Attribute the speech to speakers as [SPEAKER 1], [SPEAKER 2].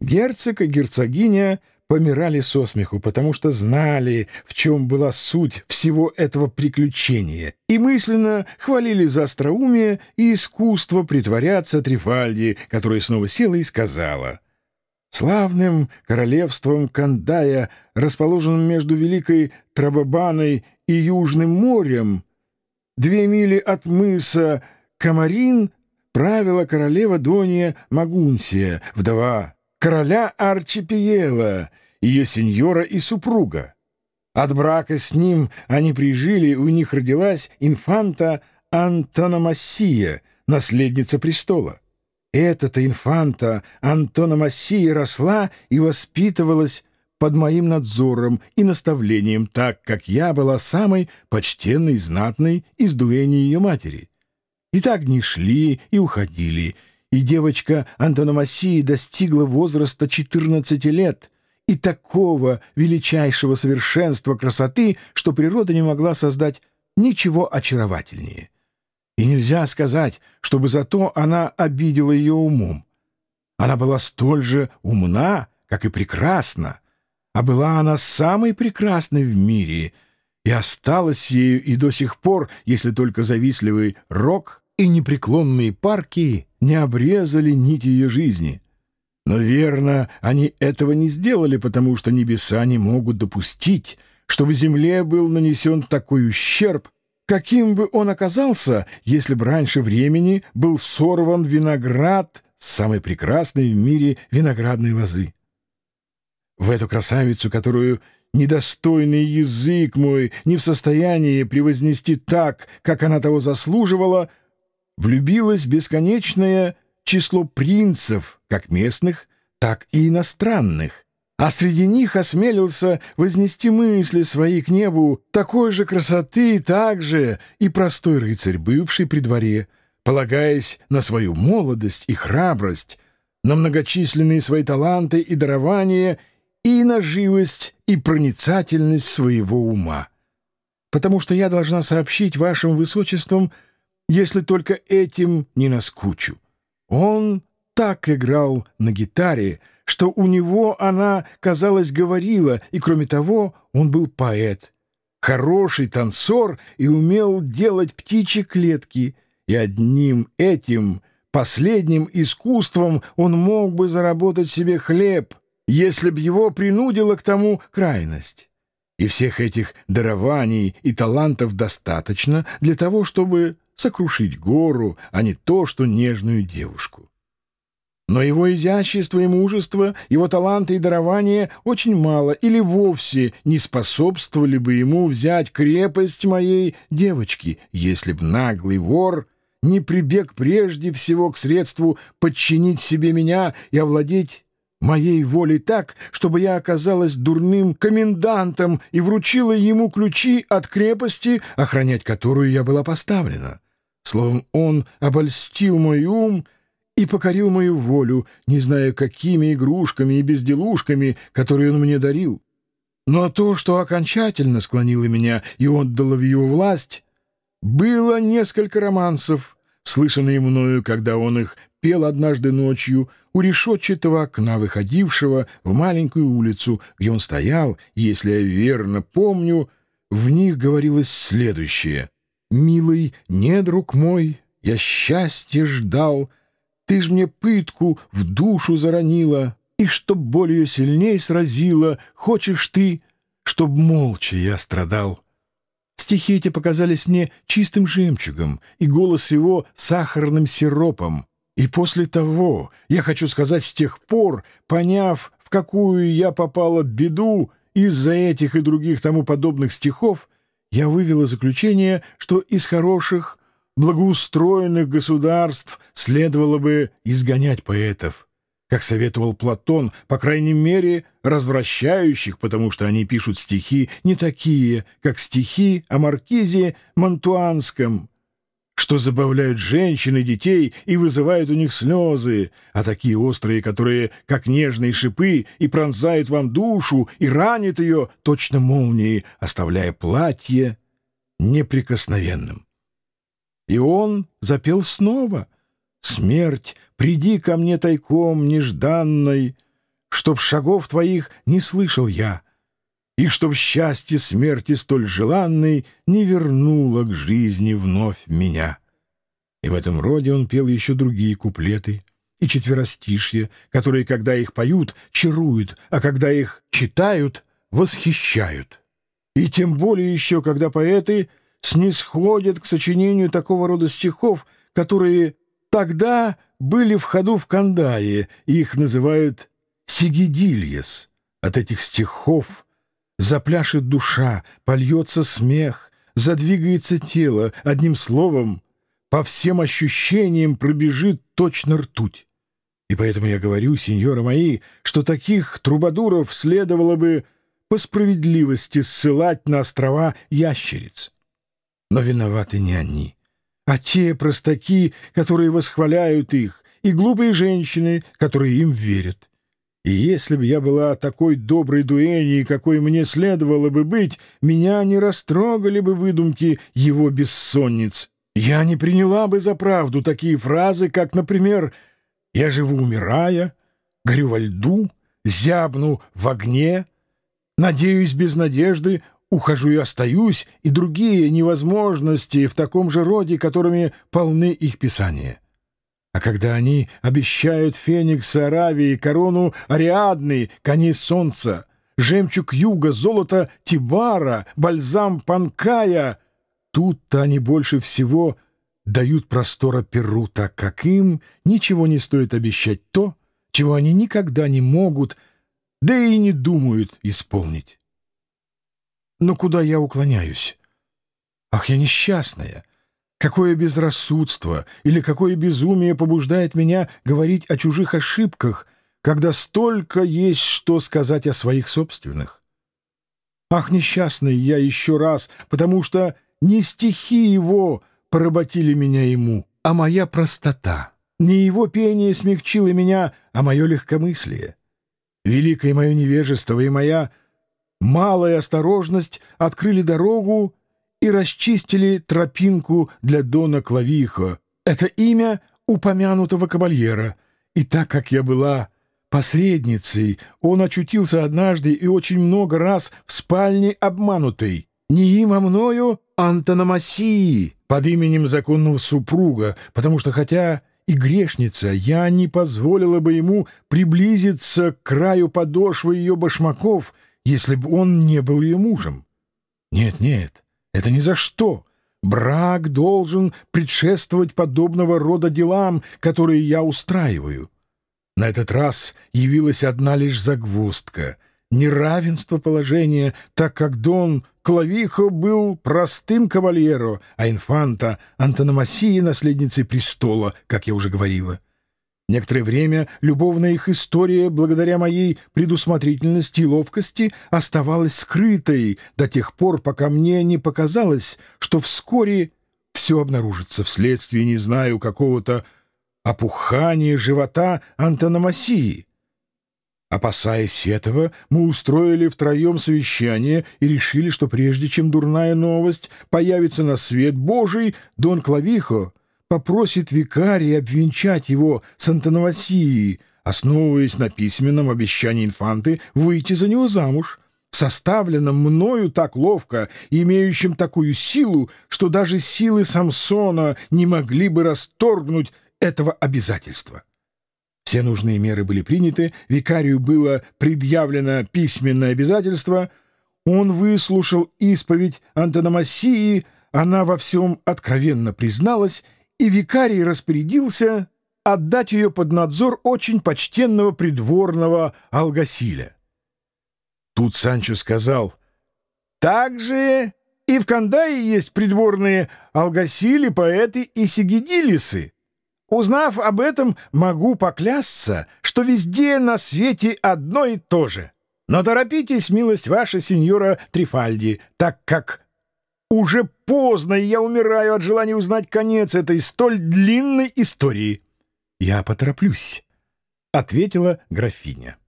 [SPEAKER 1] Герцог и герцогиня помирали со смеху, потому что знали, в чем была суть всего этого приключения, и мысленно хвалили за остроумие и искусство притворяться Трифальди, которая снова села и сказала — Славным королевством Кандая, расположенным между Великой Трабабаной и Южным морем, две мили от мыса Камарин правила королева Дония Магунсия, вдова короля Арчипиела, ее сеньора и супруга. От брака с ним они прижили, у них родилась инфанта Антономасия, наследница престола. Эта-то инфанта Антона Массии росла и воспитывалась под моим надзором и наставлением, так как я была самой почтенной знатной из дуэни ее матери. И так дни шли и уходили, и девочка Антономасии достигла возраста 14 лет и такого величайшего совершенства красоты, что природа не могла создать ничего очаровательнее. И нельзя сказать, чтобы зато она обидела ее умом. Она была столь же умна, как и прекрасна, а была она самой прекрасной в мире и осталась ею и до сих пор, если только завистливый рок и непреклонные парки не обрезали нить ее жизни. Но верно, они этого не сделали, потому что небеса не могут допустить, чтобы земле был нанесен такой ущерб, каким бы он оказался, если бы раньше времени был сорван виноград самой прекрасной в мире виноградной лозы. В эту красавицу, которую недостойный язык мой не в состоянии превознести так, как она того заслуживала, влюбилось бесконечное число принцев, как местных, так и иностранных, а среди них осмелился вознести мысли свои к небу такой же красоты, так же и простой рыцарь, бывший при дворе, полагаясь на свою молодость и храбрость, на многочисленные свои таланты и дарования и на живость и проницательность своего ума. Потому что я должна сообщить вашим высочествам, если только этим не наскучу. Он так играл на гитаре, что у него она, казалось, говорила, и, кроме того, он был поэт, хороший танцор и умел делать птичьи клетки, и одним этим последним искусством он мог бы заработать себе хлеб, если б его принудила к тому крайность. И всех этих дарований и талантов достаточно для того, чтобы сокрушить гору, а не то, что нежную девушку. Но его изящество и мужество, его таланты и дарования очень мало или вовсе не способствовали бы ему взять крепость моей девочки, если б наглый вор не прибег прежде всего к средству подчинить себе меня и овладеть моей волей так, чтобы я оказалась дурным комендантом и вручила ему ключи от крепости, охранять которую я была поставлена. Словом, он обольстил мой ум и покорил мою волю, не зная, какими игрушками и безделушками, которые он мне дарил. Но то, что окончательно склонило меня и отдало в его власть, было несколько романсов, слышанные мною, когда он их пел однажды ночью у решетчатого окна, выходившего в маленькую улицу, где он стоял, если я верно помню, в них говорилось следующее. «Милый недруг мой, я счастье ждал», ты ж мне пытку в душу заронила, и чтоб болью сильней сразила, хочешь ты, чтоб молча я страдал. Стихи эти показались мне чистым жемчугом, и голос его сахарным сиропом. И после того, я хочу сказать, с тех пор, поняв, в какую я попала беду из-за этих и других тому подобных стихов, я вывела заключение, что из хороших благоустроенных государств следовало бы изгонять поэтов, как советовал Платон, по крайней мере, развращающих, потому что они пишут стихи не такие, как стихи о маркизе Монтуанском, что забавляют женщин и детей и вызывают у них слезы, а такие острые, которые, как нежные шипы, и пронзают вам душу, и ранят ее точно молнией, оставляя платье неприкосновенным. И он запел снова. «Смерть, приди ко мне тайком нежданной, чтоб шагов твоих не слышал я, и чтоб счастье смерти столь желанной не вернуло к жизни вновь меня. И в этом роде он пел еще другие куплеты и четверостишья, которые, когда их поют, чаруют, а когда их читают, восхищают. И тем более еще, когда поэты снисходят к сочинению такого рода стихов, которые тогда были в ходу в Кандае, и их называют «сигидильес». От этих стихов Запляшет душа, польется смех, задвигается тело, одним словом, по всем ощущениям пробежит точно ртуть. И поэтому я говорю, сеньоры мои, что таких трубадуров следовало бы по справедливости ссылать на острова ящериц. Но виноваты не они, а те простаки, которые восхваляют их, и глупые женщины, которые им верят. И если бы я была такой доброй дуэней, какой мне следовало бы быть, меня не растрогали бы выдумки его бессонниц. Я не приняла бы за правду такие фразы, как, например, «Я живу умирая», «Горю во льду», «Зябну в огне», «Надеюсь без надежды», «Ухожу и остаюсь» и другие невозможности в таком же роде, которыми полны их писания. А когда они обещают Феникса Аравии, корону Ариадны, коней солнца, жемчуг юга, золото Тибара, бальзам Панкая, тут-то они больше всего дают простора Перу, так как им ничего не стоит обещать то, чего они никогда не могут, да и не думают исполнить. Но куда я уклоняюсь? Ах, я несчастная! Какое безрассудство или какое безумие побуждает меня говорить о чужих ошибках, когда столько есть что сказать о своих собственных? Ах, несчастный я еще раз, потому что не стихи его поработили меня ему, а моя простота. Не его пение смягчило меня, а мое легкомыслие. Великое мое невежество и моя малая осторожность открыли дорогу и расчистили тропинку для Дона Клавихо. Это имя упомянутого кабальера. И так как я была посредницей, он очутился однажды и очень много раз в спальне обманутой. Не им, а мною Антономасии под именем законного супруга, потому что хотя и грешница, я не позволила бы ему приблизиться к краю подошвы ее башмаков, если бы он не был ее мужем. Нет, нет, это ни за что. Брак должен предшествовать подобного рода делам, которые я устраиваю. На этот раз явилась одна лишь загвоздка — неравенство положения, так как Дон Клавихо был простым кавальеро, а инфанта Антономасия — наследницей престола, как я уже говорила. Некоторое время любовная их история, благодаря моей предусмотрительности и ловкости, оставалась скрытой до тех пор, пока мне не показалось, что вскоре все обнаружится вследствие, не знаю, какого-то опухания живота антономасии. Опасаясь этого, мы устроили втроем совещание и решили, что прежде чем дурная новость появится на свет Божий, Дон Клавихо — попросит викария обвенчать его с антономасией, основываясь на письменном обещании инфанты выйти за него замуж, составленном мною так ловко и имеющим такую силу, что даже силы Самсона не могли бы расторгнуть этого обязательства. Все нужные меры были приняты, викарию было предъявлено письменное обязательство, он выслушал исповедь антономасии, она во всем откровенно призналась и викарий распорядился отдать ее под надзор очень почтенного придворного Алгасиля. Тут Санчо сказал, «Также и в Кандае есть придворные Алгасили, поэты и сигидилисы. Узнав об этом, могу поклясться, что везде на свете одно и то же. Но торопитесь, милость ваша, сеньора Трифальди, так как уже поздно, и я умираю от желания узнать конец этой столь длинной истории. — Я потороплюсь, — ответила графиня.